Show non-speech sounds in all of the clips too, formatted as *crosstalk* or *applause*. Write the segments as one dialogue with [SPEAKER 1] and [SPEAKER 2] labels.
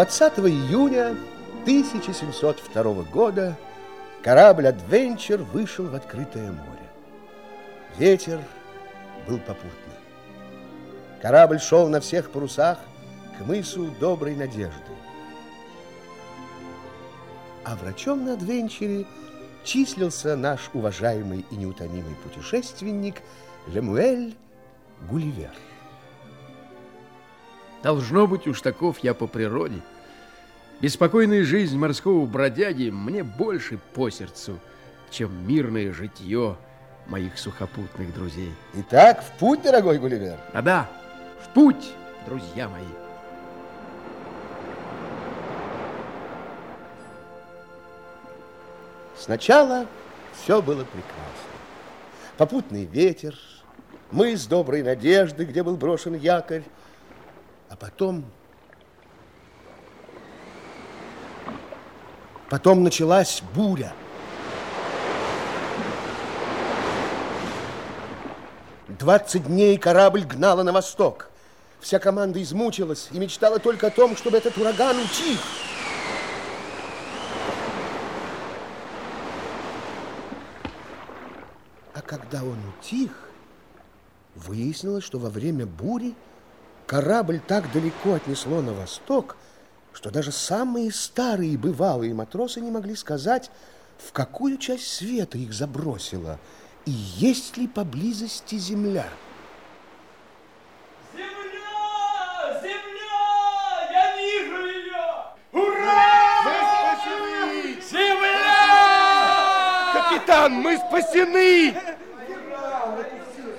[SPEAKER 1] 20 июня 1702 года корабль «Адвенчер» вышел в открытое море. Ветер был попутный. Корабль шел на всех парусах к мысу Доброй Надежды. А врачом на «Адвенчере» числился наш уважаемый и неутомимый путешественник Лемуэль Гулливер.
[SPEAKER 2] Должно быть уж таков я по природе. Беспокойная жизнь морского бродяги мне больше по сердцу, чем мирное житье моих сухопутных друзей.
[SPEAKER 1] Итак, в путь, дорогой Гулливер.
[SPEAKER 2] Да-да, в путь, друзья мои.
[SPEAKER 1] Сначала все было прекрасно. Попутный ветер, мы с доброй надежды, где был брошен якорь, а потом... Потом началась буря. Двадцать дней корабль гнала на восток. Вся команда измучилась и мечтала только о том, чтобы этот ураган утих. А когда он утих, выяснилось, что во время бури Корабль так далеко отнесло на восток, что даже самые старые бывалые матросы не могли сказать, в какую часть света их забросило и есть ли поблизости земля.
[SPEAKER 3] Земля! Земля! Я вижу ее! Ура!
[SPEAKER 4] Мы спасены!
[SPEAKER 3] Земля!
[SPEAKER 4] Капитан, мы спасены!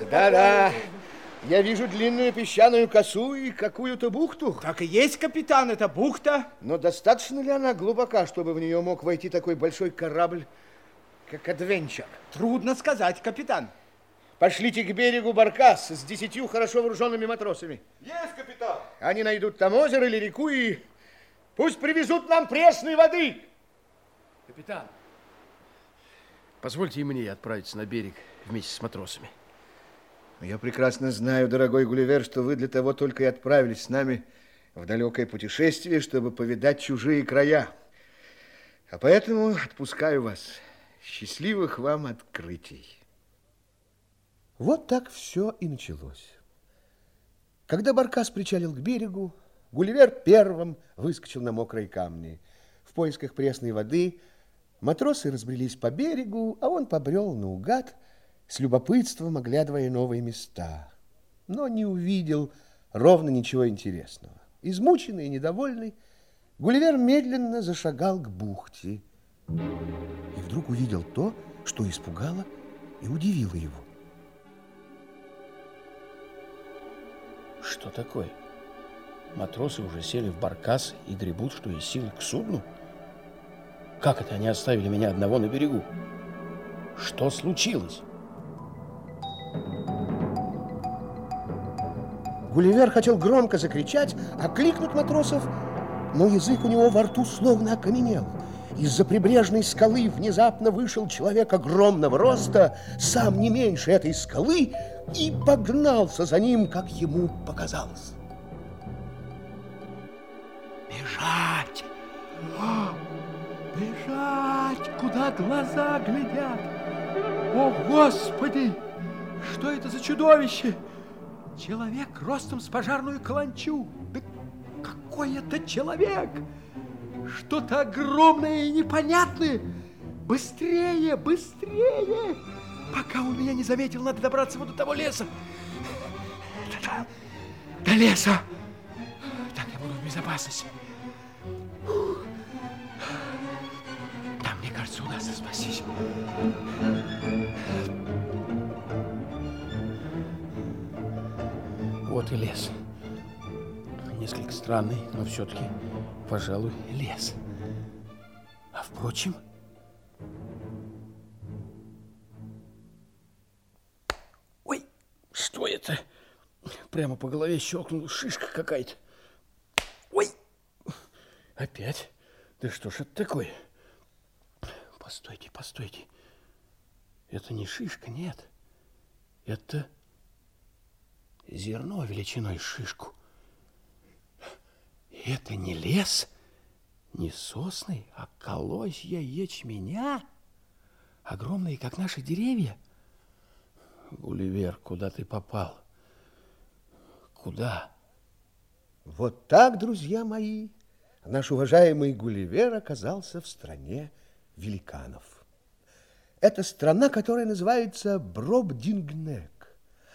[SPEAKER 1] Да-да, я вижу длинную песчаную косу и какую-то бухту.
[SPEAKER 5] Так и есть, капитан, это бухта.
[SPEAKER 1] Но достаточно ли она глубока, чтобы в нее мог войти такой большой корабль, как Адвенчер?
[SPEAKER 5] Трудно сказать, капитан.
[SPEAKER 1] Пошлите к берегу баркас с десятью хорошо вооруженными матросами.
[SPEAKER 4] Есть, капитан!
[SPEAKER 1] Они найдут там озеро или реку и пусть привезут нам пресной воды.
[SPEAKER 2] Капитан, позвольте и мне отправиться на берег вместе с матросами.
[SPEAKER 1] Я прекрасно знаю, дорогой Гулливер, что вы для того только и отправились с нами в далекое путешествие, чтобы повидать чужие края. А поэтому отпускаю вас. Счастливых вам открытий. Вот так все и началось. Когда Баркас причалил к берегу, Гулливер первым выскочил на мокрые камни. В поисках пресной воды матросы разбрелись по берегу, а он побрел наугад, с любопытством оглядывая новые места, но не увидел ровно ничего интересного. Измученный и недовольный, Гулливер медленно зашагал к бухте и вдруг увидел то, что испугало и удивило его.
[SPEAKER 2] Что такое? Матросы уже сели в баркас и гребут, что из силы к судну? Как это они оставили меня одного на берегу? Что случилось?
[SPEAKER 1] Гулливер хотел громко закричать, окликнуть матросов, но язык у него во рту словно окаменел. Из-за прибрежной скалы внезапно вышел человек огромного роста, сам не меньше этой скалы, и погнался за ним, как ему показалось.
[SPEAKER 5] Бежать! О, бежать! Куда глаза глядят? О, Господи! Что это за чудовище? Человек ростом с пожарную каланчу. Да какой это человек? Что-то огромное и непонятное. Быстрее, быстрее! Пока он меня не заметил, надо добраться вот до того леса. До, до леса. Так я буду в безопасности. Там, мне кажется, удастся спастись.
[SPEAKER 2] Вот и лес. Несколько странный, но все-таки, пожалуй, лес. А впрочем... Ой, что это? Прямо по голове щелкнула шишка какая-то. Ой, опять? Да что ж это такое? Постойте, постойте. Это не шишка, нет. Это зерно величиной шишку.
[SPEAKER 6] Это не лес, не сосны, а колосья ячменя, огромные, как наши деревья. Гулливер, куда ты попал? Куда?
[SPEAKER 1] Вот так, друзья мои, наш уважаемый Гулливер оказался в стране великанов. Это страна, которая называется Бробдингнек,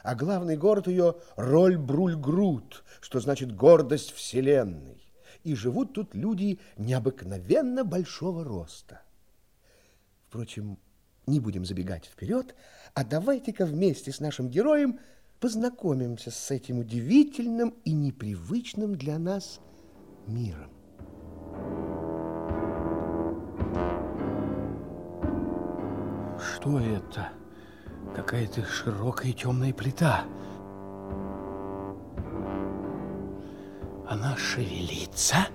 [SPEAKER 1] а главный город ее Роль-Бруль-Грут, что значит гордость вселенной. И живут тут люди необыкновенно большого роста. Впрочем, не будем забегать вперед, а давайте-ка вместе с нашим героем познакомимся с этим удивительным и непривычным для нас миром.
[SPEAKER 6] Что это? Какая-то широкая темная плита. Она шевелится,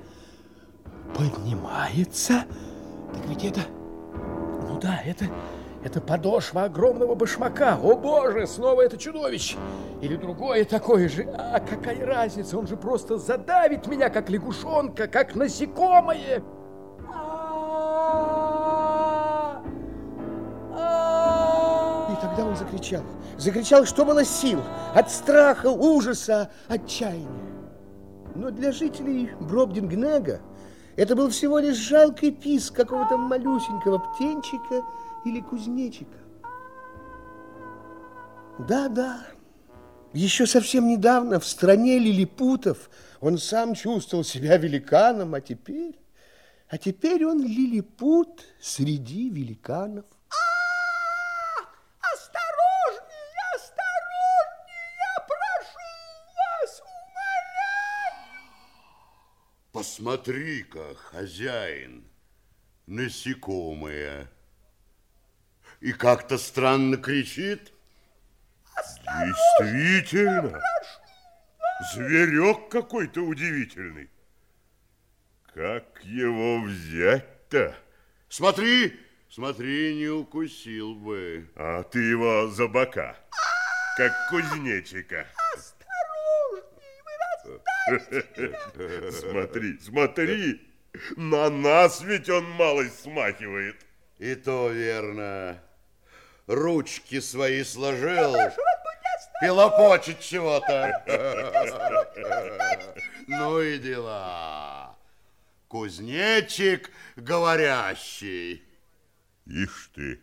[SPEAKER 6] поднимается. Так ведь это... Ну да, это... Это подошва огромного башмака. О, боже, снова это чудовище. Или другое такое же. А какая разница? Он же просто задавит меня, как лягушонка, как насекомое.
[SPEAKER 1] Закричал. Закричал, что было сил. От страха, ужаса, отчаяния. Но для жителей Бробдингнега это был всего лишь жалкий писк какого-то малюсенького птенчика или кузнечика. Да-да, еще совсем недавно в стране лилипутов он сам чувствовал себя великаном, а теперь... А теперь он лилипут среди великанов.
[SPEAKER 7] Посмотри-ка, хозяин, насекомое. И как-то странно кричит.
[SPEAKER 8] Действительно. Зверек какой-то удивительный. Как его взять-то?
[SPEAKER 7] Смотри, смотри, не укусил бы.
[SPEAKER 8] А ты его за бока, как кузнечика. Смотри, смотри, на нас ведь он малость смахивает.
[SPEAKER 7] И то верно. Ручки свои сложил. И лопочет чего-то. Ну и дела. Кузнечик говорящий.
[SPEAKER 8] Ишь ты,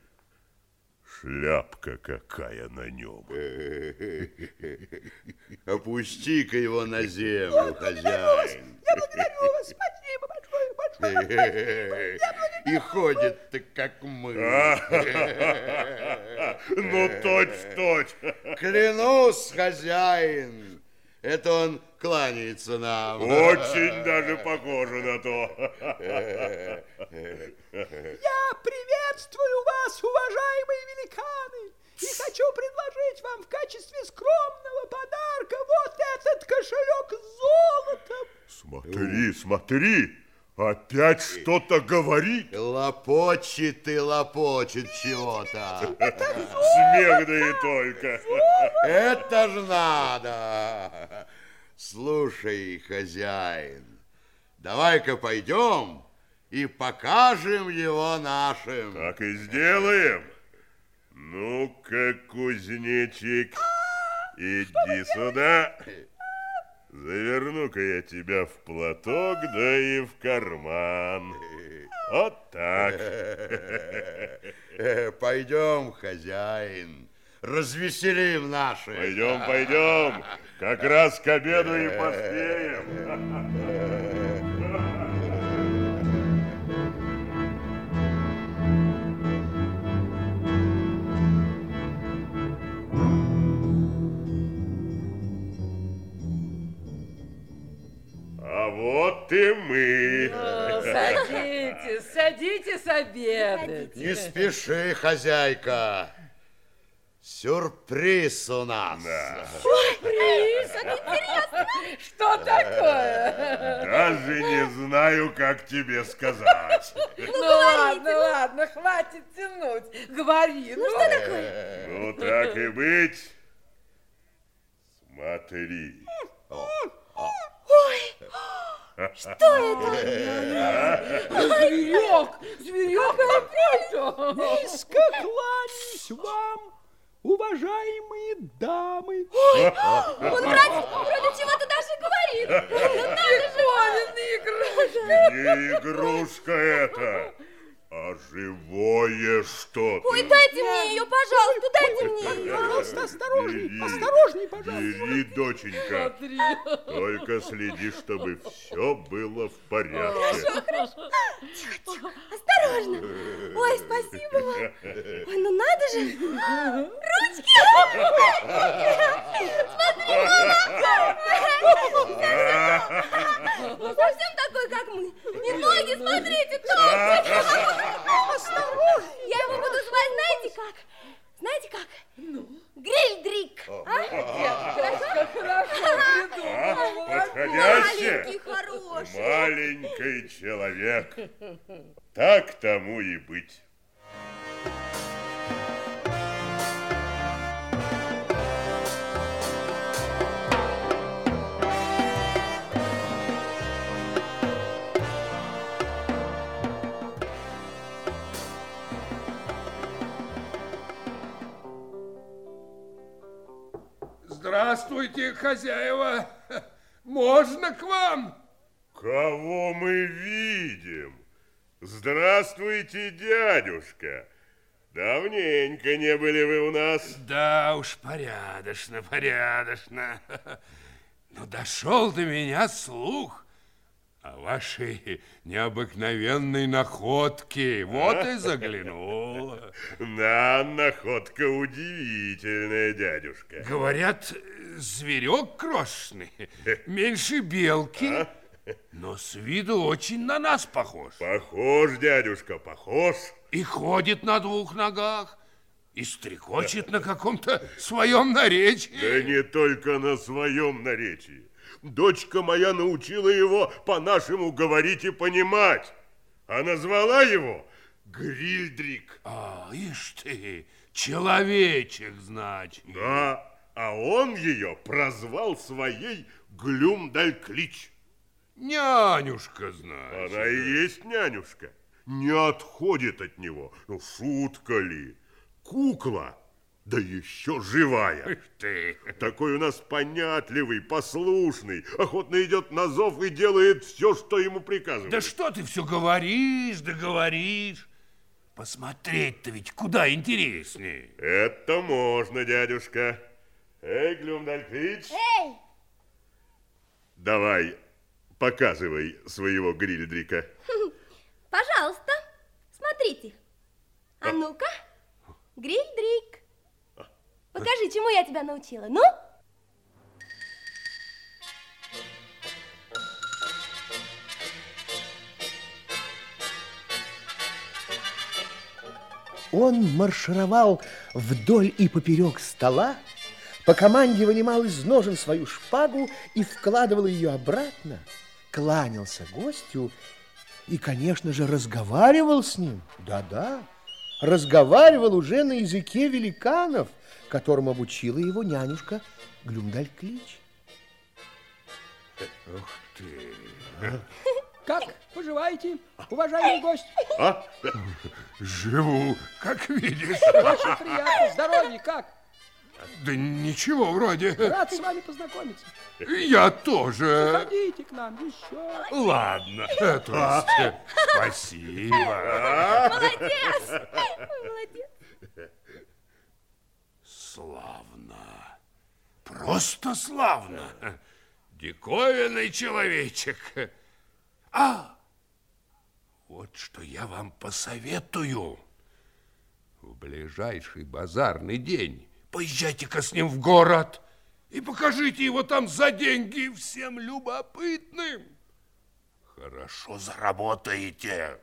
[SPEAKER 8] шляпка какая на нем. *laughs*
[SPEAKER 7] Опусти-ка его на землю, хозяин.
[SPEAKER 5] Я благодарю вас, спасибо большое, большое. *laughs*
[SPEAKER 7] И ходит-то, как мы. *laughs*
[SPEAKER 8] Ну, точь-точь.
[SPEAKER 7] Клянусь, хозяин, это он кланяется нам.
[SPEAKER 8] Очень даже похоже на то.
[SPEAKER 5] Я приветствую вас, уважаемые великаны, и хочу предложить вам в качестве скромного подарка вот этот кошелек с золотом.
[SPEAKER 8] Смотри, смотри, опять что-то говорит.
[SPEAKER 7] Лопочет и лопочет чего-то.
[SPEAKER 8] Смех да и только.
[SPEAKER 7] Это ж надо. Слушай, хозяин, давай-ка пойдем и покажем его нашим.
[SPEAKER 8] Так и сделаем. Ну-ка, кузнечик, иди сюда. Заверну-ка я тебя в платок, да и в карман. Вот так. *laughs*
[SPEAKER 7] Пойдем, хозяин, развеселим наших.
[SPEAKER 8] Пойдем, пойдем. Как раз к обеду и поспеем. А вот и мы.
[SPEAKER 9] Садитесь, садитесь обедать.
[SPEAKER 7] Не спеши, хозяйка. Сюрприз у нас.
[SPEAKER 9] Что такое?
[SPEAKER 8] Даже не знаю, как тебе сказать.
[SPEAKER 9] Ну, ладно, ладно, хватит тянуть. Говори. Ну, что такое?
[SPEAKER 8] Ну, так и быть. Смотри.
[SPEAKER 10] Что это?
[SPEAKER 9] Зверек! Зверек какой-то!
[SPEAKER 5] Низко кланяюсь вам, уважаемые дамы.
[SPEAKER 10] Он вроде, вроде чего-то даже говорит. Ну *laughs* надо же!
[SPEAKER 8] Не игрушка это, а живое что-то.
[SPEAKER 10] Ой, дайте мне ее, пожалуйста, дайте мне ее.
[SPEAKER 5] Пожалуйста, осторожней,
[SPEAKER 8] Бери.
[SPEAKER 5] осторожней, пожалуйста.
[SPEAKER 8] Бери, доченька. Только следи, чтобы все было в порядке.
[SPEAKER 10] Осторожно. Ой, спасибо вам. Ой, ну надо же. Ручки. Смотри, мама. Совсем такой, как мы. И ноги, смотрите, толстые. Осторожно. Я его буду звать, знаете как? Знаете как? Гриль-дрик. А?
[SPEAKER 8] Подходяще.
[SPEAKER 10] Маленький, хороший.
[SPEAKER 8] Маленький человек. Так тому и быть.
[SPEAKER 6] Здравствуйте, хозяева. Можно к вам?
[SPEAKER 8] Кого мы видим? Здравствуйте, дядюшка. Давненько не были вы у нас.
[SPEAKER 6] Да уж, порядочно, порядочно. *laughs* Но дошел до меня слух вашей необыкновенной находке. Вот и заглянул.
[SPEAKER 8] Да, находка удивительная, дядюшка.
[SPEAKER 6] Говорят, зверек крошечный, *laughs* меньше белки, но с виду очень на нас похож.
[SPEAKER 8] Похож, дядюшка, похож.
[SPEAKER 6] И ходит на двух ногах, и стрекочет *laughs* на каком-то своем наречии.
[SPEAKER 8] Да не только на своем наречии. Дочка моя научила его по-нашему говорить и понимать. А назвала его Грильдрик.
[SPEAKER 6] А, ишь ты, человечек, значит.
[SPEAKER 8] Да, а он ее прозвал своей Глюмдальклич.
[SPEAKER 6] Нянюшка, значит.
[SPEAKER 8] Она и есть нянюшка. Не отходит от него. Ну, шутка ли? Кукла, да еще живая.
[SPEAKER 6] Ишь ты.
[SPEAKER 8] Такой у нас понятливый, послушный, охотно идет на зов и делает все, что ему приказывают.
[SPEAKER 6] Да что ты все говоришь, да говоришь. Посмотреть-то ведь куда интереснее.
[SPEAKER 8] Это можно, дядюшка. Эй, Глюмдальклич,
[SPEAKER 10] Эй,
[SPEAKER 8] давай, показывай своего грильдрика. *laughs*
[SPEAKER 10] пожалуйста, смотрите. А ну-ка, гриль-дрик. Покажи, чему я тебя научила. Ну?
[SPEAKER 1] Он маршировал вдоль и поперек стола, по команде вынимал из ножен свою шпагу и вкладывал ее обратно, кланялся гостю и, конечно же, разговаривал с ним. Да-да, разговаривал уже на языке великанов, которому обучила его нянюшка Глюмдаль-Клич.
[SPEAKER 6] Ух ты.
[SPEAKER 5] Как поживаете, уважаемый гость?
[SPEAKER 8] А?
[SPEAKER 6] Живу, как видишь.
[SPEAKER 5] Очень приятно. Здоровье как?
[SPEAKER 6] Да ничего вроде.
[SPEAKER 5] Рад с вами познакомиться.
[SPEAKER 6] Я тоже.
[SPEAKER 5] Ходите к нам еще.
[SPEAKER 6] Ладно, то есть, спасибо.
[SPEAKER 10] Молодец! Молодец.
[SPEAKER 6] Славно. Просто славно. Диковинный человечек. А, вот что я вам посоветую. В ближайший базарный день поезжайте-ка с ним в город и покажите его там за деньги всем любопытным. Хорошо заработаете.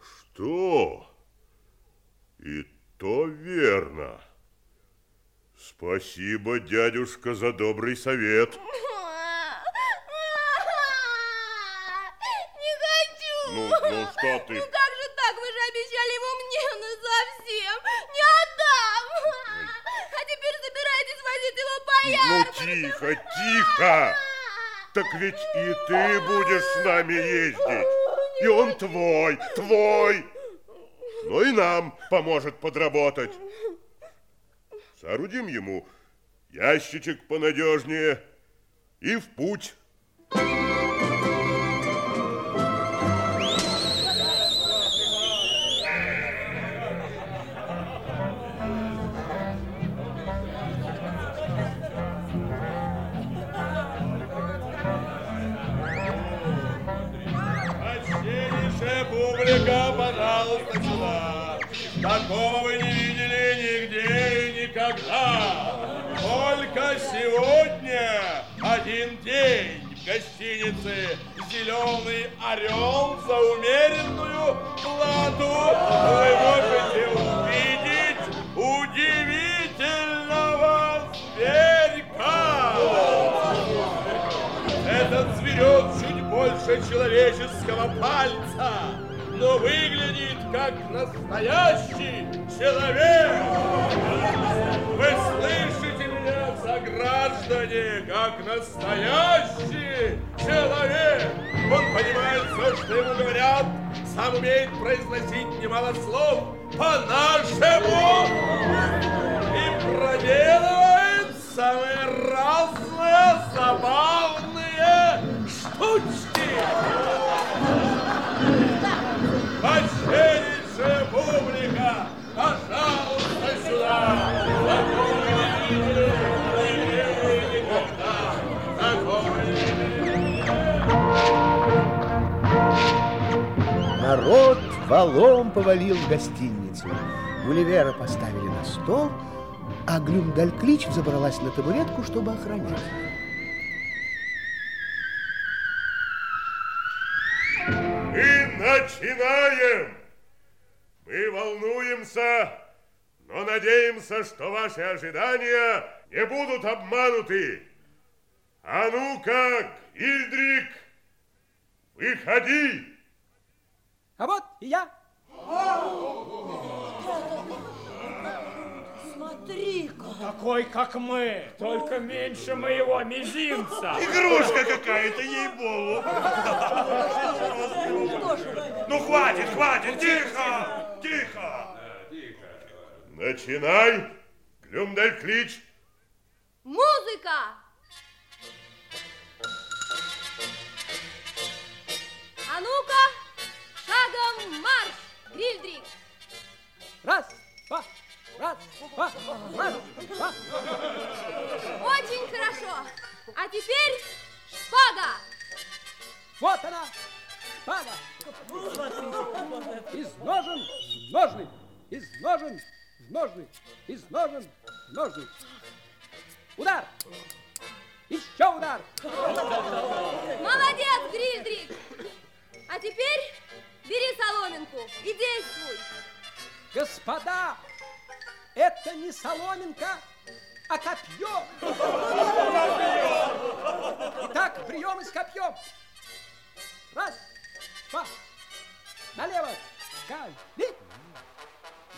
[SPEAKER 8] Что? И то верно. Спасибо, дядюшка, за добрый совет.
[SPEAKER 10] Не хочу.
[SPEAKER 8] Ну, ну что ты?
[SPEAKER 10] Ну как же так? Вы же обещали его мне на совсем. Не отдам. А теперь собираетесь возить его по Гулливер!
[SPEAKER 8] Ну, тихо, тихо! Так ведь и ты будешь с нами ездить. И он твой, твой. Ну и нам поможет подработать. Соорудим ему ящичек понадежнее и в путь.
[SPEAKER 6] В гостинице «Зеленый орел» за умеренную плату вы можете увидеть удивительного зверька. Этот зверек чуть больше человеческого пальца, но выглядит как настоящий человек. Вы слышите меня, сограждане, как настоящий человек. Он понимает все, что ему говорят, сам умеет произносить немало слов по-нашему и проделывает самые разные забавные штучки. Почтеннейшая
[SPEAKER 1] Народ валом повалил в гостиницу. Гулливера поставили на стол, а Глюмдальклич забралась на табуретку, чтобы охранять.
[SPEAKER 8] Мы начинаем! Мы волнуемся, но надеемся, что ваши ожидания не будут обмануты. А ну-ка, Ильдрик, выходи!
[SPEAKER 5] А вот и я.
[SPEAKER 10] Смотри-ка.
[SPEAKER 11] Такой, как мы, только меньше моего мизинца.
[SPEAKER 12] Игрушка какая-то, ей-богу.
[SPEAKER 11] Ну, хватит, хватит, тихо, тихо.
[SPEAKER 8] Начинай, Глюмдальклич.
[SPEAKER 10] Музыка! Марш, Грильдрик!
[SPEAKER 5] Раз, два, раз, два, раз, два.
[SPEAKER 10] Очень хорошо. А теперь шпага.
[SPEAKER 5] Вот она, шпага. Из ножен в ножны, из ножен в ножны, из ножен в ножны. Удар! Еще удар!
[SPEAKER 10] Молодец, Грильдрик! А теперь бери соломинку и действуй.
[SPEAKER 5] Господа, это не соломинка, а копье. Итак, прием с копьем. Раз, два, налево, кали.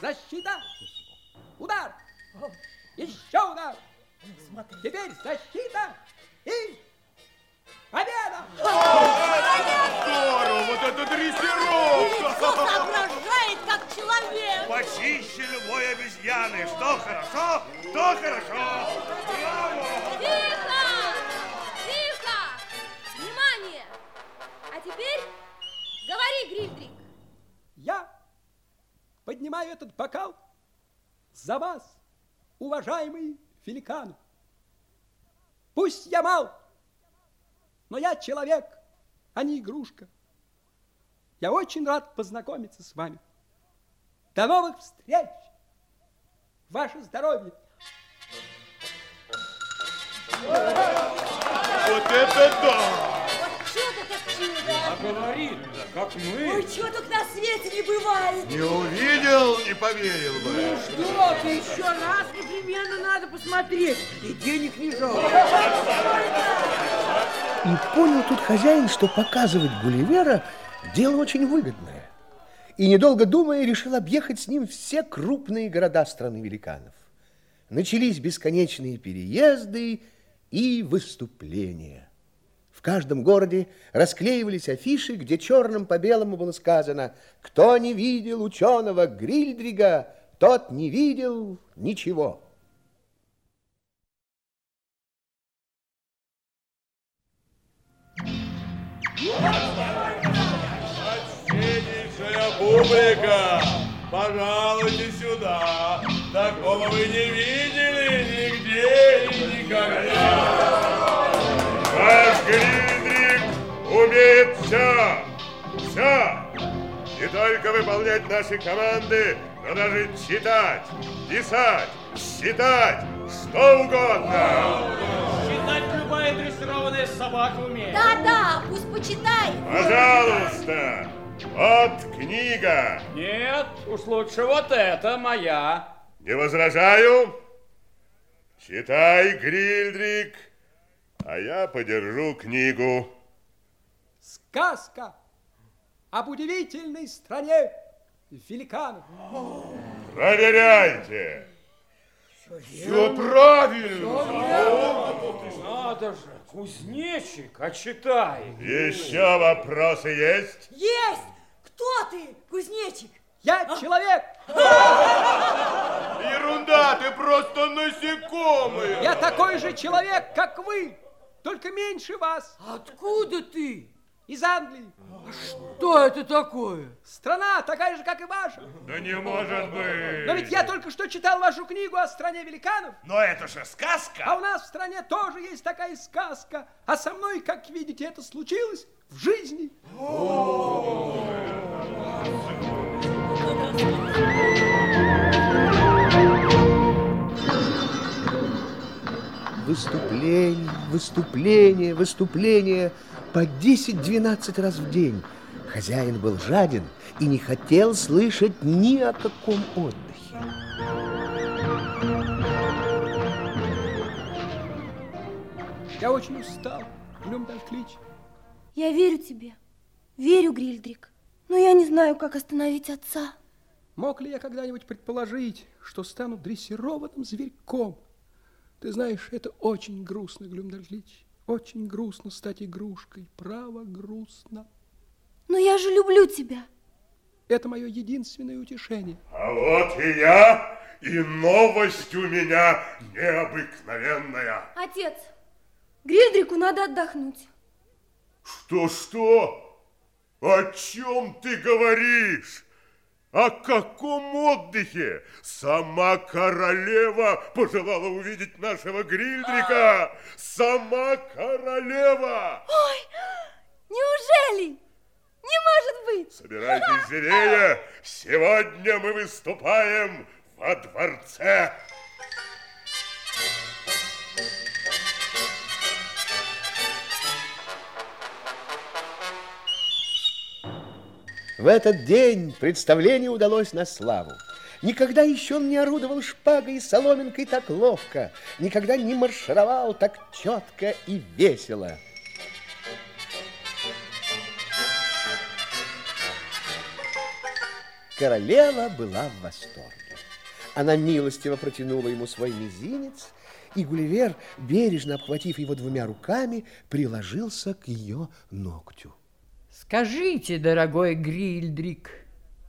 [SPEAKER 5] Защита, удар, еще удар. Теперь защита и
[SPEAKER 12] это дрессировка!
[SPEAKER 10] соображает, как человек.
[SPEAKER 12] Почище любой обезьяны. Что хорошо, то хорошо. Браво!
[SPEAKER 10] Тихо! Тихо! Внимание! А теперь говори, Грильдрик.
[SPEAKER 5] Я поднимаю этот бокал за вас, уважаемый великан. Пусть я мал, но я человек, а не игрушка. Я очень рад познакомиться с вами. До новых встреч! Ваше здоровье!
[SPEAKER 12] Вот это да!
[SPEAKER 10] Вот чудо как чудо.
[SPEAKER 11] А говорит-то, как мы.
[SPEAKER 10] Ой, чудок на свете не бывает.
[SPEAKER 12] Не увидел, не поверил бы.
[SPEAKER 9] Что ты еще раз непременно надо посмотреть. И денег не жалко.
[SPEAKER 1] И понял тут хозяин, что показывать Гулливера дело очень выгодное. И, недолго думая, решил объехать с ним все крупные города страны великанов. Начались бесконечные переезды и выступления. В каждом городе расклеивались афиши, где черным по белому было сказано «Кто не видел ученого Грильдрига, тот не видел ничего».
[SPEAKER 13] Публика, пожалуйте сюда. Такого вы не видели нигде и никогда.
[SPEAKER 8] Наш Гриндрик умеет все, все. Не только выполнять наши команды, но даже читать, писать, считать, что угодно.
[SPEAKER 11] Считать любая дрессированная собака умеет.
[SPEAKER 10] Да-да, пусть почитает.
[SPEAKER 8] Пожалуйста, вот книга.
[SPEAKER 11] Нет, уж лучше вот это моя.
[SPEAKER 8] Не возражаю. Читай, Грильдрик, а я подержу книгу.
[SPEAKER 5] Сказка об удивительной стране великанов.
[SPEAKER 8] Проверяйте.
[SPEAKER 13] Все правильно.
[SPEAKER 11] Надо же, кузнечик, а читай.
[SPEAKER 8] Еще вопросы есть?
[SPEAKER 10] Есть! Кто ты, кузнечик?
[SPEAKER 5] Я человек.
[SPEAKER 13] Ерунда, ты просто насекомый.
[SPEAKER 5] Я такой же человек, как вы, только меньше вас.
[SPEAKER 9] Откуда ты?
[SPEAKER 5] Из Англии.
[SPEAKER 9] Что это такое?
[SPEAKER 5] Страна такая же, как и ваша.
[SPEAKER 8] Да не может быть.
[SPEAKER 5] Но ведь я только что читал вашу книгу о стране великанов.
[SPEAKER 7] Но это же сказка.
[SPEAKER 5] А у нас в стране тоже есть такая сказка. А со мной, как видите, это случилось в жизни.
[SPEAKER 1] Выступление, выступление, выступление по 10-12 раз в день. Хозяин был жаден и не хотел слышать ни о каком отдыхе.
[SPEAKER 5] Я очень устал. Глюмдальклич.
[SPEAKER 10] Я верю тебе. Верю, Грильдрик. Но я не знаю, как остановить отца.
[SPEAKER 5] Мог ли я когда-нибудь предположить, что стану дрессированным зверьком? Ты знаешь, это очень грустно, Глюмдальклич. Очень грустно стать игрушкой. Право, грустно.
[SPEAKER 10] Но я же люблю тебя.
[SPEAKER 5] Это мое единственное утешение.
[SPEAKER 8] А вот и я, и новость у меня необыкновенная.
[SPEAKER 10] Отец, Грильдрику надо отдохнуть.
[SPEAKER 8] Что-что? О чем ты говоришь? О каком отдыхе? Сама королева пожелала увидеть нашего Грильдрика. Сама королева.
[SPEAKER 10] Ой, неужели? Не может быть.
[SPEAKER 8] Собирайтесь *laughs* зверее. Сегодня мы выступаем во дворце.
[SPEAKER 1] В этот день представление удалось на славу. Никогда еще он не орудовал шпагой и соломинкой так ловко, никогда не маршировал так четко и весело. Королева была в восторге. Она милостиво протянула ему свой мизинец, и Гулливер, бережно обхватив его двумя руками, приложился к ее ногтю.
[SPEAKER 9] Скажите, дорогой Грильдрик,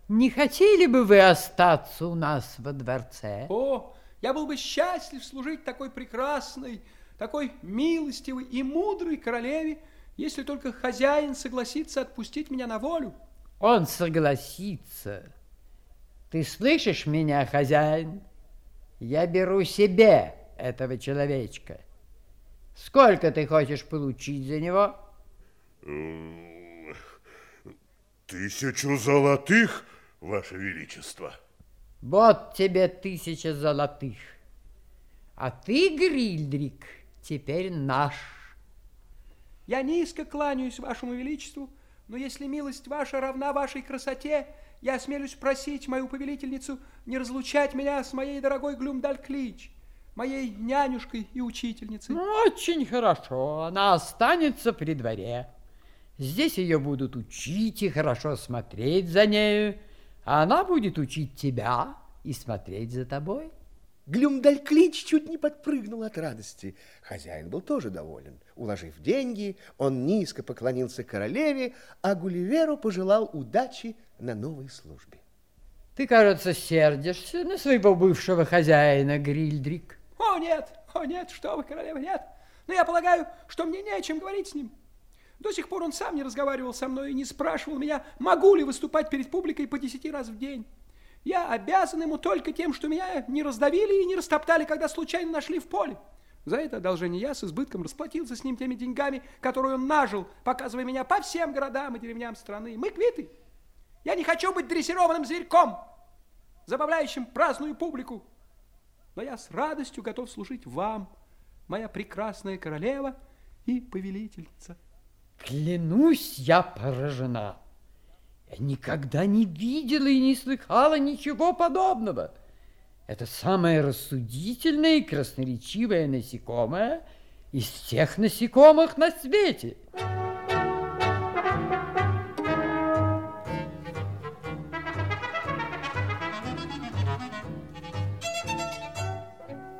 [SPEAKER 9] не хотели бы вы остаться у нас во дворце?
[SPEAKER 5] О, я был бы счастлив служить такой прекрасной, такой милостивой и мудрой королеве, если только хозяин согласится отпустить меня на волю.
[SPEAKER 9] Он согласится. Ты слышишь меня, хозяин? Я беру себе этого человечка. Сколько ты хочешь получить за него?
[SPEAKER 8] Тысячу золотых, Ваше Величество.
[SPEAKER 9] Вот тебе тысяча золотых. А ты, Грильдрик, теперь наш.
[SPEAKER 5] Я низко кланяюсь вашему величеству, но если милость ваша равна вашей красоте, я осмелюсь просить мою повелительницу не разлучать меня с моей дорогой Глюмдаль-Клич, моей нянюшкой и учительницей.
[SPEAKER 9] Очень хорошо, она останется при дворе. Здесь ее будут учить и хорошо смотреть за нею, а она будет учить тебя и смотреть за тобой.
[SPEAKER 1] Глюмдальклич чуть не подпрыгнул от радости. Хозяин был тоже доволен. Уложив деньги, он низко поклонился королеве, а Гулливеру пожелал удачи на новой службе.
[SPEAKER 9] Ты, кажется, сердишься на своего бывшего хозяина, Грильдрик.
[SPEAKER 5] О, нет, о, нет, что вы, королева, нет. Но я полагаю, что мне не о чем говорить с ним. До сих пор он сам не разговаривал со мной и не спрашивал меня, могу ли выступать перед публикой по десяти раз в день. Я обязан ему только тем, что меня не раздавили и не растоптали, когда случайно нашли в поле. За это одолжение я с избытком расплатился с ним теми деньгами, которые он нажил, показывая меня по всем городам и деревням страны. Мы квиты. Я не хочу быть дрессированным зверьком, забавляющим праздную публику. Но я с радостью готов служить вам, моя прекрасная королева и повелительница.
[SPEAKER 9] Клянусь, я поражена. Я никогда не видела и не слыхала ничего подобного. Это самое рассудительное и красноречивое насекомое из всех насекомых на свете.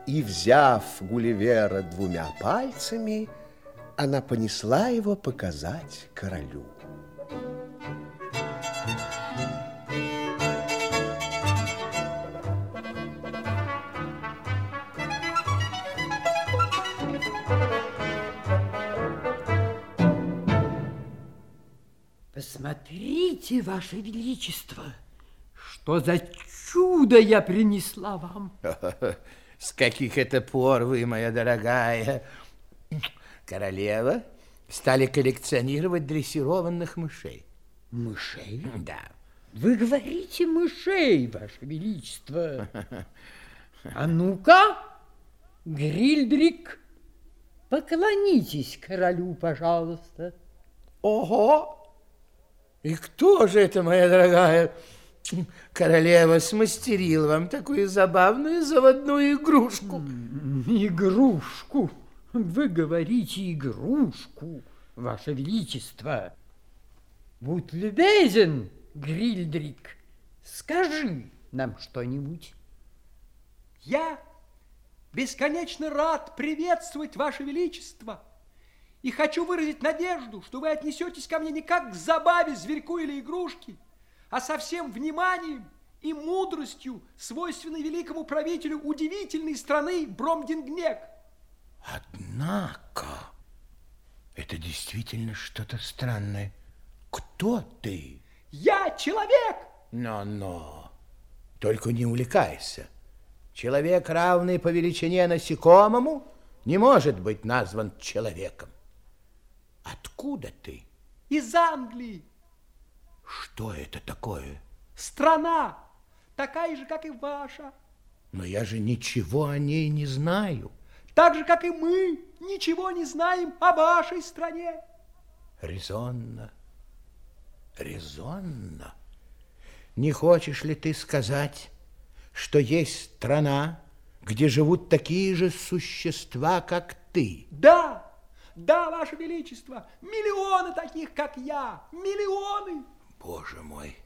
[SPEAKER 1] И, взяв Гулливера двумя пальцами, она понесла его показать королю.
[SPEAKER 9] Посмотрите, Ваше Величество, что за чудо я принесла вам. *laughs*
[SPEAKER 14] С каких это пор вы, моя дорогая королева, стали коллекционировать дрессированных мышей?
[SPEAKER 9] Мышей?
[SPEAKER 14] Да.
[SPEAKER 9] Вы говорите мышей, Ваше Величество. А ну-ка, Грильдрик, поклонитесь королю, пожалуйста.
[SPEAKER 14] Ого! И кто же это, моя дорогая королева, смастерил вам такую забавную заводную игрушку?
[SPEAKER 9] Игрушку? Вы говорите игрушку, Ваше Величество. Будь любезен, Грильдрик, скажи нам что-нибудь.
[SPEAKER 5] Я бесконечно рад приветствовать Ваше Величество и хочу выразить надежду, что вы отнесетесь ко мне не как к забаве, зверьку или игрушке, а со всем вниманием и мудростью, свойственной великому правителю удивительной страны Бромдингнек.
[SPEAKER 14] Однако, это действительно что-то странное. Кто ты?
[SPEAKER 5] Я человек!
[SPEAKER 14] Но-но, только не увлекайся. Человек, равный по величине насекомому, не может быть назван человеком. Откуда ты?
[SPEAKER 5] Из Англии.
[SPEAKER 14] Что это такое?
[SPEAKER 5] Страна, такая же, как и ваша.
[SPEAKER 14] Но я же ничего о ней не знаю.
[SPEAKER 5] Так же, как и мы, ничего не знаем о вашей стране.
[SPEAKER 14] Резонно, резонно. Не хочешь ли ты сказать, что есть страна, где живут такие же существа, как ты?
[SPEAKER 5] Да, да, Ваше Величество, миллионы таких, как я, миллионы.
[SPEAKER 14] Боже мой,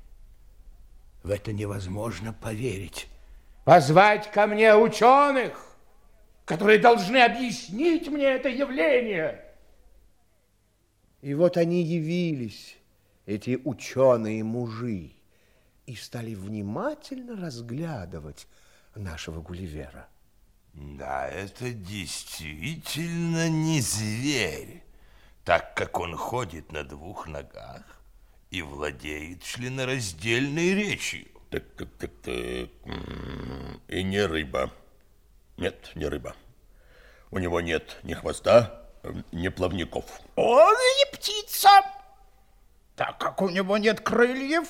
[SPEAKER 14] в это невозможно поверить. Позвать ко мне ученых, которые должны объяснить мне это явление.
[SPEAKER 1] И вот они явились, эти ученые-мужи, и стали внимательно разглядывать нашего Гулливера.
[SPEAKER 7] Да, это действительно не зверь, так как он ходит на двух ногах и владеет членораздельной речью.
[SPEAKER 8] Так, так, так, так. И не рыба. Нет, не рыба. У него нет ни хвоста, ни плавников.
[SPEAKER 15] Он и не птица, так как у него нет крыльев,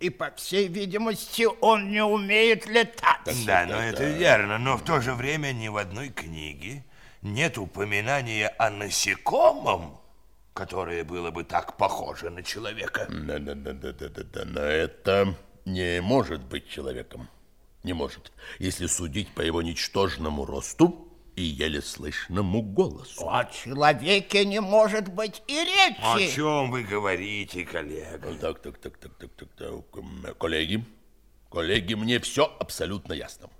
[SPEAKER 15] и, по всей видимости, он не умеет летать.
[SPEAKER 7] Да, но это верно, но в то же время ни в одной книге нет упоминания о насекомом, которое было бы так похоже на человека.
[SPEAKER 8] Да, да, да, да, да, да, но это не может быть человеком. Не может, если судить по его ничтожному росту и еле слышному голосу.
[SPEAKER 15] О человеке не может быть и речи.
[SPEAKER 7] О чем вы говорите, коллега?
[SPEAKER 8] Так, так, так, так, так, так, так. Коллеги, коллеги, мне все абсолютно ясно.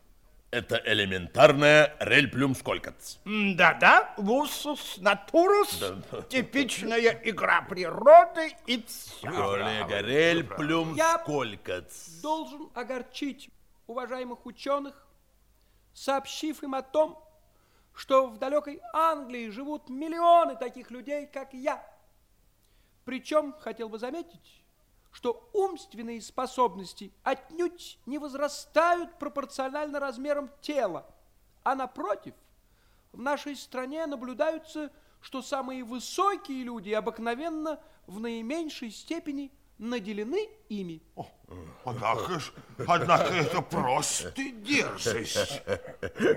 [SPEAKER 13] Это элементарная рельплюмсколькац.
[SPEAKER 15] Да-да, вусус натурус, типичная игра природы и все.
[SPEAKER 13] Коллега, рельплюмсколькац.
[SPEAKER 5] Должен огорчить уважаемых ученых, сообщив им о том, что в далекой Англии живут миллионы таких людей, как я. Причем, хотел бы заметить, что умственные способности отнюдь не возрастают пропорционально размерам тела, а напротив, в нашей стране наблюдаются, что самые высокие люди обыкновенно в наименьшей степени наделены ими.
[SPEAKER 7] Однако ж, однако это просто дерзость.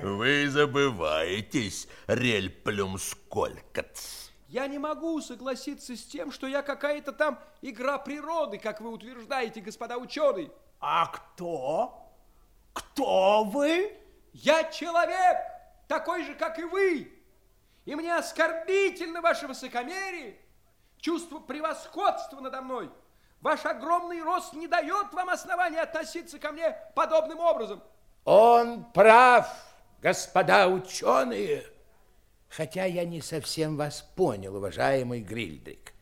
[SPEAKER 13] Вы забываетесь, рельплюмсколькац.
[SPEAKER 5] Я не могу согласиться с тем, что я какая-то там игра природы, как вы утверждаете, господа ученые.
[SPEAKER 15] А кто? Кто вы?
[SPEAKER 5] Я человек, такой же, как и вы. И мне оскорбительно ваше высокомерие, чувство превосходства надо мной. Ваш огромный рост не дает вам основания относиться ко мне подобным образом.
[SPEAKER 14] Он прав, господа ученые. Хотя я не совсем вас понял, уважаемый Грильдрик.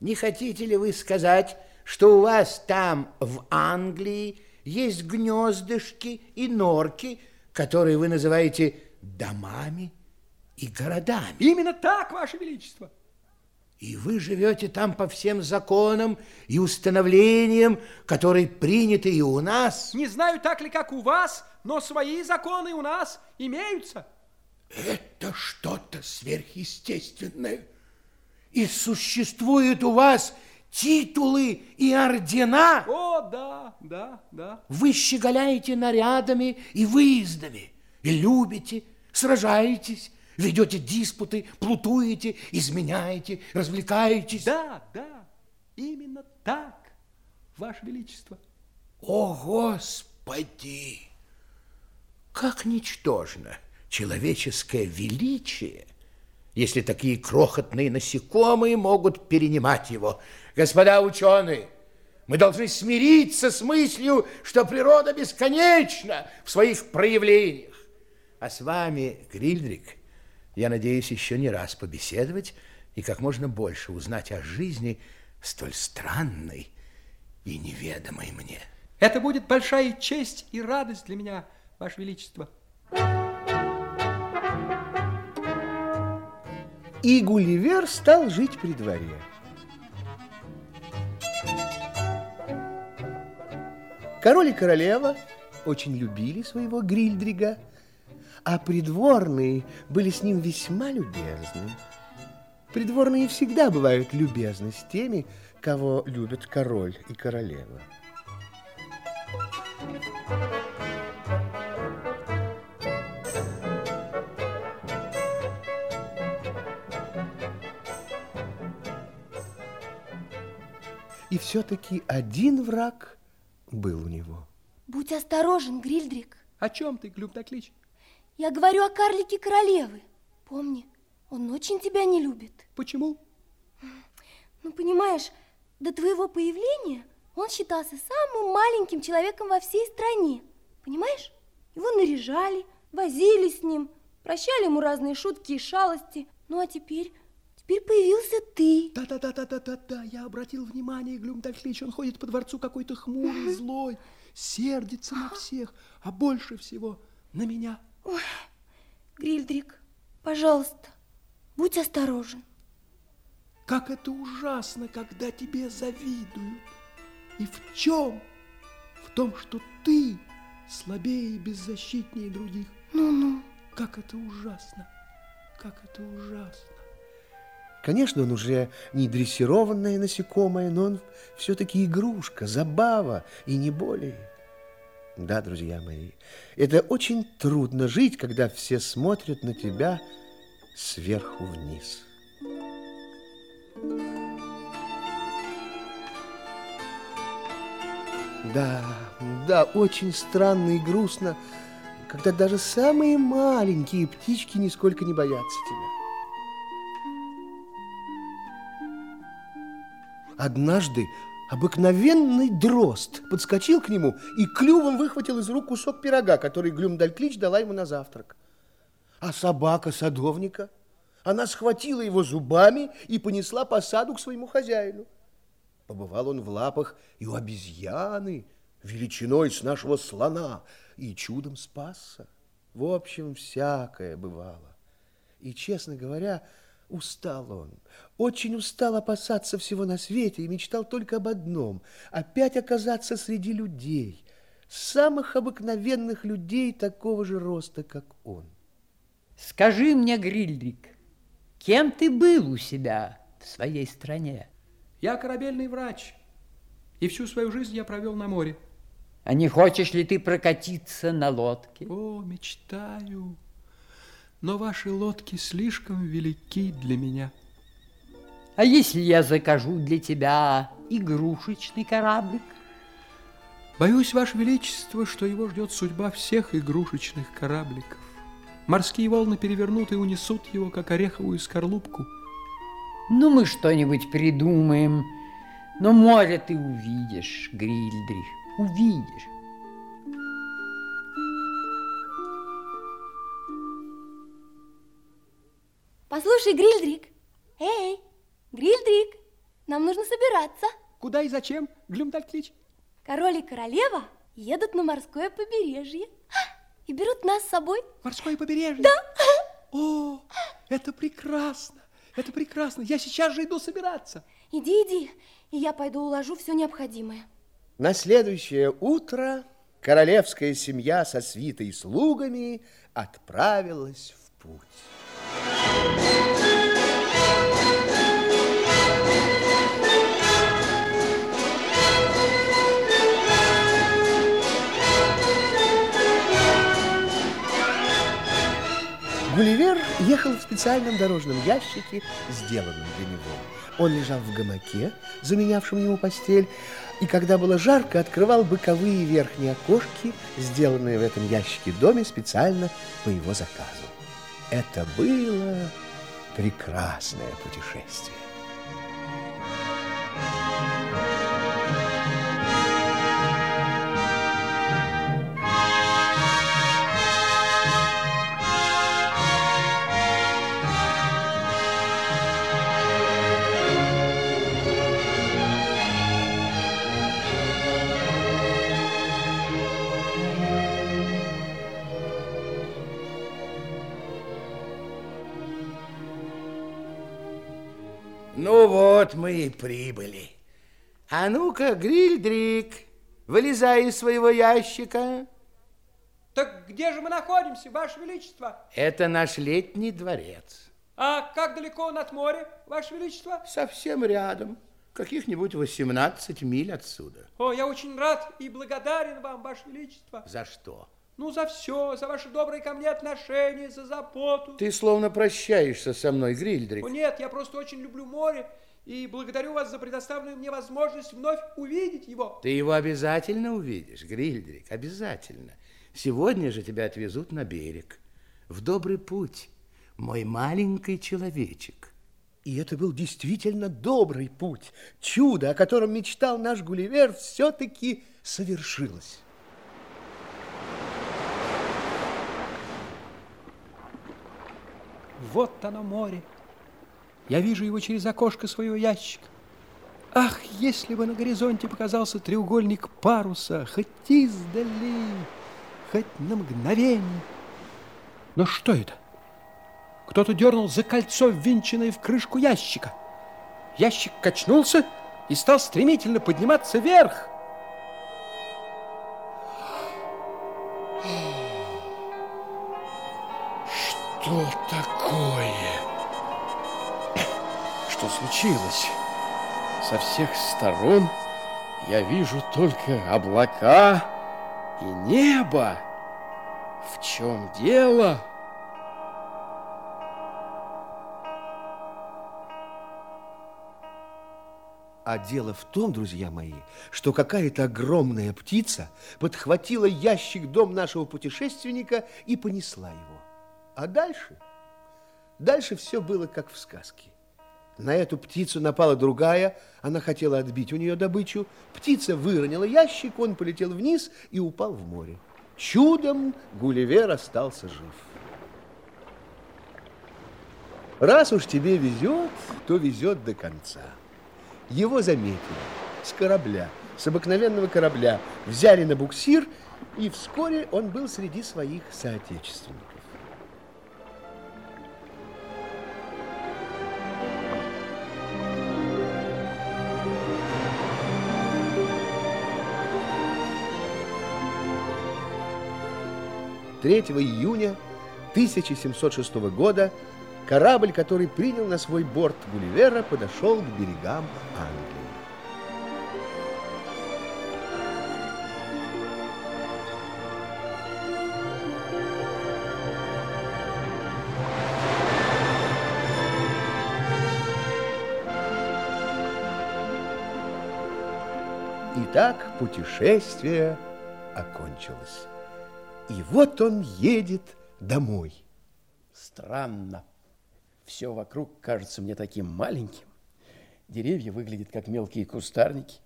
[SPEAKER 14] Не хотите ли вы сказать, что у вас там, в Англии, есть гнездышки и норки, которые вы называете домами и городами?
[SPEAKER 5] Именно так, Ваше Величество.
[SPEAKER 14] И вы живете там по всем законам и установлениям, которые приняты и у нас?
[SPEAKER 5] Не знаю, так ли, как у вас, но свои законы у нас имеются.
[SPEAKER 14] Это что-то сверхъестественное. И существуют у вас титулы и ордена.
[SPEAKER 5] О, да, да, да.
[SPEAKER 14] Вы щеголяете нарядами и выездами, и любите, сражаетесь, ведете диспуты, плутуете, изменяете, развлекаетесь.
[SPEAKER 5] Да, да, именно так, Ваше Величество.
[SPEAKER 14] О, Господи! Как ничтожно! человеческое величие, если такие крохотные насекомые могут перенимать его. Господа ученые, мы должны смириться с мыслью, что природа бесконечна в своих проявлениях. А с вами, Грильдрик, я надеюсь еще не раз побеседовать и как можно больше узнать о жизни столь странной и неведомой мне.
[SPEAKER 5] Это будет большая честь и радость для меня, Ваше Величество.
[SPEAKER 1] И Гулливер стал жить при дворе. Король и королева очень любили своего Грильдрига, а придворные были с ним весьма любезны. Придворные всегда бывают любезны с теми, кого любят король и королева. И все-таки один враг был у него.
[SPEAKER 10] Будь осторожен, Грильдрик.
[SPEAKER 5] О чем ты, Глюбноклич?
[SPEAKER 10] Я говорю о карлике королевы. Помни, он очень тебя не любит.
[SPEAKER 5] Почему?
[SPEAKER 10] Ну, понимаешь, до твоего появления он считался самым маленьким человеком во всей стране. Понимаешь? Его наряжали, возили с ним, прощали ему разные шутки и шалости. Ну, а теперь Теперь появился ты.
[SPEAKER 5] Да-да-да-да-да-да, я обратил внимание, Глюмдальклич, он ходит по дворцу какой-то хмурый, *laughs* злой, сердится на всех, а больше всего на меня.
[SPEAKER 10] Ой, Грильдрик, пожалуйста, будь осторожен.
[SPEAKER 5] Как это ужасно, когда тебе завидуют. И в чем? В том, что ты слабее и беззащитнее других.
[SPEAKER 10] Ну-ну.
[SPEAKER 5] Как это ужасно, как это ужасно.
[SPEAKER 1] Конечно, он уже не дрессированное насекомое, но он все-таки игрушка, забава и не более. Да, друзья мои, это очень трудно жить, когда все смотрят на тебя сверху вниз. Да, да, очень странно и грустно, когда даже самые маленькие птички нисколько не боятся тебя. Однажды Обыкновенный дрозд подскочил к нему и клювом выхватил из рук кусок пирога, который Глюмдальклич дала ему на завтрак. А собака садовника, она схватила его зубами и понесла по саду к своему хозяину. Побывал он в лапах и у обезьяны, величиной с нашего слона, и чудом спасся. В общем, всякое бывало. И, честно говоря, устал он. Очень устал опасаться всего на свете и мечтал только об одном – опять оказаться среди людей, самых обыкновенных людей такого же роста, как он.
[SPEAKER 9] Скажи мне, Грильдрик, кем ты был у себя в своей стране?
[SPEAKER 5] Я корабельный врач, и всю свою жизнь я провел на море.
[SPEAKER 9] А не хочешь ли ты прокатиться на лодке?
[SPEAKER 5] О, мечтаю, но ваши лодки слишком велики для меня.
[SPEAKER 9] А если я закажу для тебя игрушечный кораблик?
[SPEAKER 5] Боюсь, Ваше Величество, что его ждет судьба всех игрушечных корабликов. Морские волны перевернут и унесут его, как ореховую скорлупку.
[SPEAKER 9] Ну, мы что-нибудь придумаем. Но море ты увидишь, Грильдрих, увидишь.
[SPEAKER 10] Послушай, Грильдрик. Эй, Грильдрик, нам нужно собираться.
[SPEAKER 5] Куда и зачем, Глюмдальклич?
[SPEAKER 10] Король и королева едут на морское побережье и берут нас с собой.
[SPEAKER 5] Морское побережье?
[SPEAKER 10] Да.
[SPEAKER 5] О, это прекрасно, это прекрасно. Я сейчас же иду собираться.
[SPEAKER 10] Иди, иди, и я пойду уложу все необходимое.
[SPEAKER 1] На следующее утро королевская семья со свитой и слугами отправилась в путь. Гулливер ехал в специальном дорожном ящике, сделанном для него. Он лежал в гамаке, заменявшем ему постель, и когда было жарко, открывал боковые верхние окошки, сделанные в этом ящике доме специально по его заказу. Это было прекрасное путешествие.
[SPEAKER 14] Ну вот мы и прибыли. А ну-ка, Грильдрик, вылезай из своего ящика.
[SPEAKER 5] Так где же мы находимся, Ваше Величество?
[SPEAKER 14] Это наш летний дворец.
[SPEAKER 5] А как далеко он от моря, Ваше Величество?
[SPEAKER 14] Совсем рядом, каких-нибудь 18 миль отсюда.
[SPEAKER 5] О, я очень рад и благодарен вам, Ваше Величество.
[SPEAKER 14] За что?
[SPEAKER 5] Ну, за все, за ваши добрые ко мне отношения, за заботу.
[SPEAKER 14] Ты словно прощаешься со мной, Грильдрик.
[SPEAKER 5] О, нет, я просто очень люблю море и благодарю вас за предоставленную мне возможность вновь увидеть его.
[SPEAKER 14] Ты его обязательно увидишь, Грильдрик, обязательно. Сегодня же тебя отвезут на берег. В добрый путь, мой маленький человечек.
[SPEAKER 1] И это был действительно добрый путь. Чудо, о котором мечтал наш Гулливер, все-таки совершилось.
[SPEAKER 5] Вот оно море. Я вижу его через окошко своего ящика. Ах, если бы на горизонте показался треугольник паруса, хоть издали, хоть на мгновение. Но что это? Кто-то дернул за кольцо, ввинченное в крышку ящика. Ящик качнулся и стал стремительно подниматься вверх.
[SPEAKER 2] Что такое? Что случилось? Со всех сторон я вижу только облака и небо. В чем дело?
[SPEAKER 1] А дело в том, друзья мои, что какая-то огромная птица подхватила ящик дом нашего путешественника и понесла его. А дальше? Дальше все было как в сказке. На эту птицу напала другая, она хотела отбить у нее добычу. Птица выронила ящик, он полетел вниз и упал в море. Чудом Гулливер остался жив. Раз уж тебе везет, то везет до конца. Его заметили с корабля, с обыкновенного корабля, взяли на буксир, и вскоре он был среди своих соотечественников. 3 июня 1706 года корабль, который принял на свой борт Гулливера, подошел к берегам Англии. Итак, путешествие окончилось. И вот он едет домой.
[SPEAKER 2] Странно. Все вокруг кажется мне таким маленьким. Деревья выглядят как мелкие кустарники,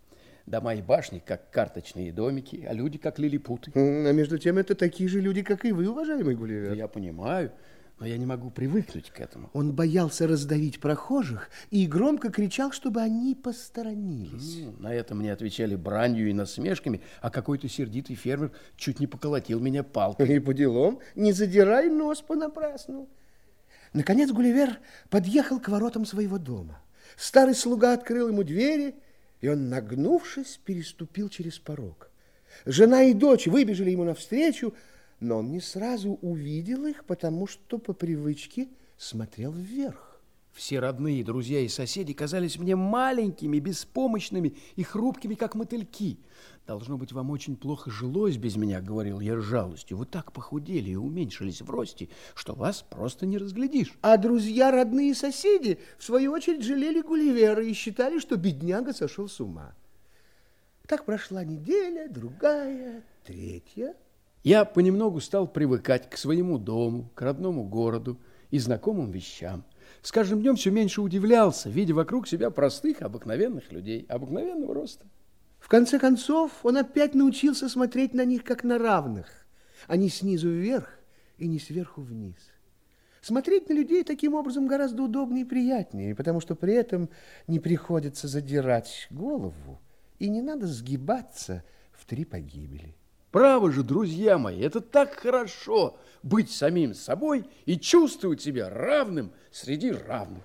[SPEAKER 2] дома и башни как карточные домики, а люди как лилипуты.
[SPEAKER 1] А между тем это такие же люди, как и вы, уважаемый Гулливер.
[SPEAKER 2] Я понимаю но я не могу привыкнуть к этому.
[SPEAKER 1] Он боялся раздавить прохожих и громко кричал, чтобы они посторонились.
[SPEAKER 2] Ну, на это мне отвечали бранью и насмешками, а какой-то сердитый фермер чуть не поколотил меня палкой.
[SPEAKER 1] И по делам, не задирай нос понапрасну. Наконец Гулливер подъехал к воротам своего дома. Старый слуга открыл ему двери, и он, нагнувшись, переступил через порог. Жена и дочь выбежали ему навстречу, но он не сразу увидел их, потому что по привычке смотрел вверх.
[SPEAKER 2] Все родные, друзья и соседи казались мне маленькими, беспомощными и хрупкими, как мотыльки. «Должно быть, вам очень плохо жилось без меня», — говорил я с жалостью. «Вы так похудели и уменьшились в росте, что вас просто не разглядишь».
[SPEAKER 1] А друзья, родные и соседи, в свою очередь, жалели Гулливера и считали, что бедняга сошел с ума. Так прошла неделя, другая, третья.
[SPEAKER 2] Я понемногу стал привыкать к своему дому, к родному городу и знакомым вещам. С каждым днем все меньше удивлялся, видя вокруг себя простых, обыкновенных людей, обыкновенного роста.
[SPEAKER 1] В конце концов, он опять научился смотреть на них, как на равных, а не снизу вверх и не сверху вниз. Смотреть на людей таким образом гораздо удобнее и приятнее, потому что при этом не приходится задирать голову и не надо сгибаться в три погибели.
[SPEAKER 2] Право же, друзья мои, это так хорошо быть самим собой и чувствовать себя равным среди равных.